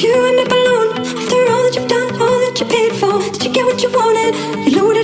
You end up alone after all that you've done, all that you paid for. Did you get what you wanted? You loaded